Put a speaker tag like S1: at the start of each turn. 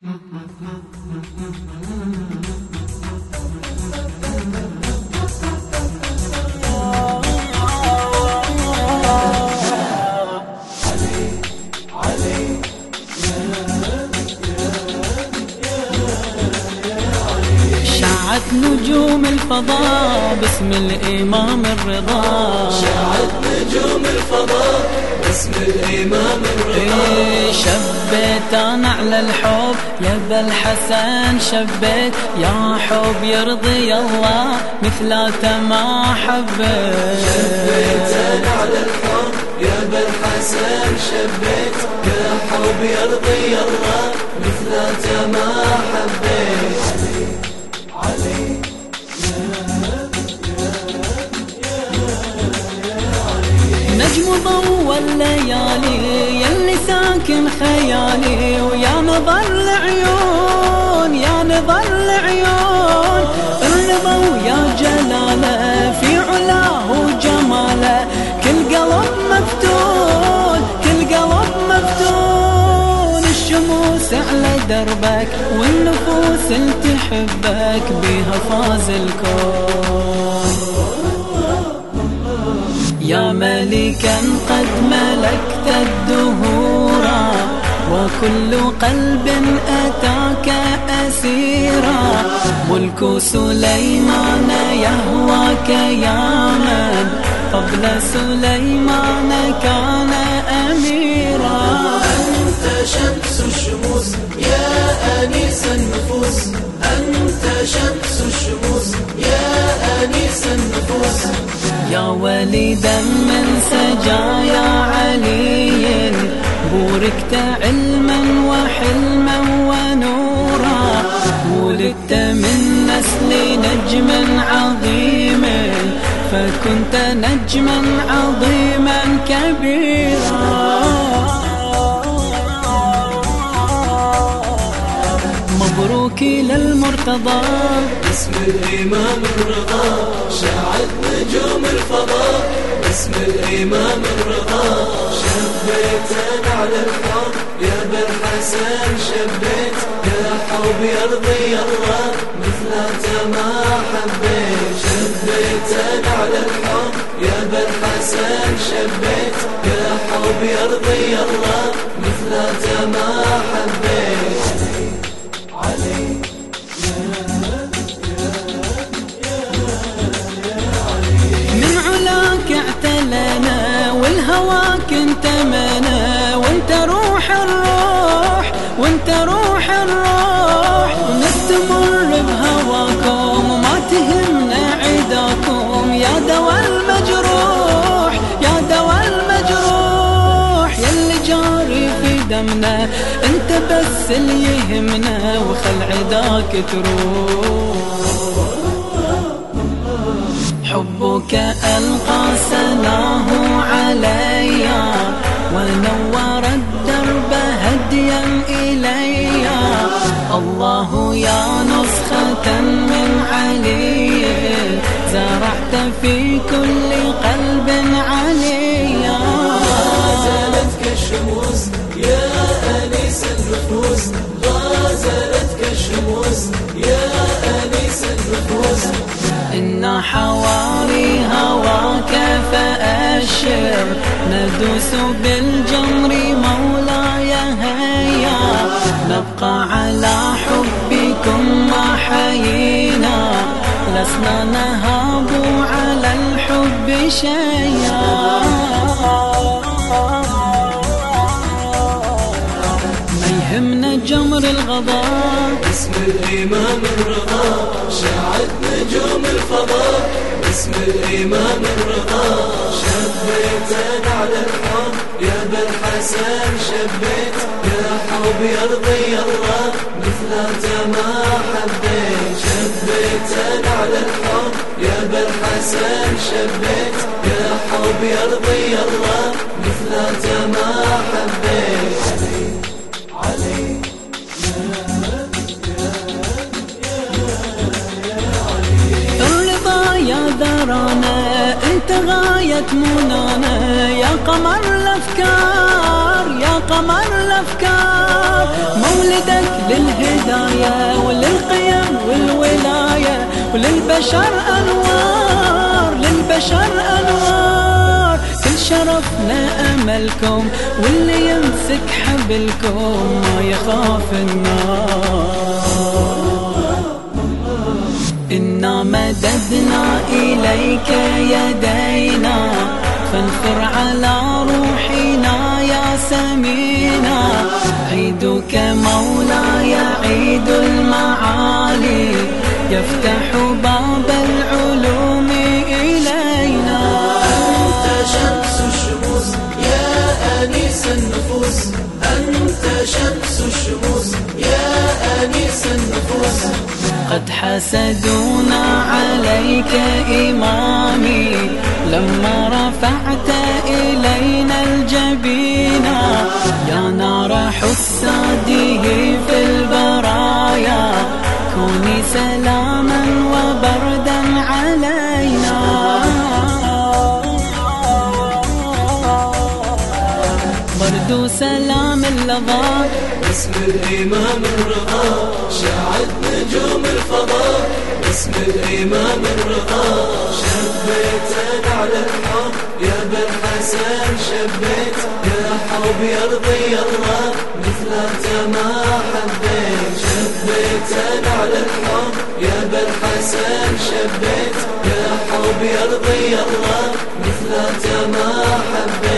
S1: شعت نجوم الفضاء باسم الإمام الرضا.
S2: شعت نجوم الفضاء باسم الإمام
S1: شبيت أنا على الحب يا أبا الحسن شبيت يا حب يرضي الله مثلاته ما حبيت.
S2: شبيت أنا على الحب يا أبا الحسن شبيت يا حب يرضي الله مثلاته ما حبيت.
S1: نجم ضوى الليالي يلي ساكن خيالي. ويا نظر العيون يا نظر العيون. الرضا ويا جلاله في علاه وجماله. كل قلب مفتون كل قلب مفتون. الشموس على دربك والنفوس اللي تحبك بيها فاز الكون. يا ملكا قد ملكت الدهورا وكل قلب أتاك أسيرا. ملك سليمان يهواك يا من قبل سليمان كان
S2: يا
S1: وليدا من سجايا علي. بوركت علما وحلما ونورا. ولدت من نسل نجم عظيم. فكنت نجما عظيما كبيرا. مبروك للمرتضى
S2: باسم الإمام الرضا شعت نجوم الفضاء باسم الإمام الرضا شبيت أنا على الحب. يا أبا الحسن شبيت يا حب يرضي الله. مثلاته ما حبيت شبيت أنا على الحب. يا أبا الحسن شبيت يا حب يرضي الله.
S1: وانت روح الروح ونستمر بهواكم وما تهمنا عداكم يا دوا المجروح يا دوا المجروح يلي جاري في دمنا انت بس اللي يهمنا وخل عداك تروح. حبك ألقى زرعت في كل قلب علي.
S2: غازلتك الشموس يا أنيس النفوس غازلتك الشموس يا أنيس النفوس
S1: إن حواري هواك فأشر. ندوس بالجمر مولاي هيا. نبقى شيئا ما يهمنا جمر الغضب
S2: باسم الإمام الرضا شعت نجوم الفضاء باسم الإمام الرضا شبيت أنا على الحب يا ابا الحسن شبيت يا حب يرضي الله مثلاته ما حبيت شبيت أنا على الحب يا ابا الحسن شبيت. بيرضي الله مثلك ما حبيت علي
S1: انت غاية منانا يا قمر الافكار يا قمر الافكار مولدك للهداية وللقيم والولاية وللبشر أنوار للبشر أنوار. شرفنا أملكم واللي يمسك حبلكم ما يخاف النار. إنا مددنا إليك يدينا فانفر على روحنا يا سمينا. عيدك مولاي
S2: شمس الشموس يا أنيس النفوس.
S1: قد حسدونا عليك إمامي لما رفعت إلينا الجبينا يا نار حساده برد سلام اللظى
S2: اسم الإمام الرضا شعت نجوم الفضاء اسم الإمام الرضا شبيت على الحب يا بن حسن شبيت يا حب يرضي الله مثلك ما حبيت شبيت على الحب يا بن حسن شبيت يا حب يرضي الله مثلك ما حبيت.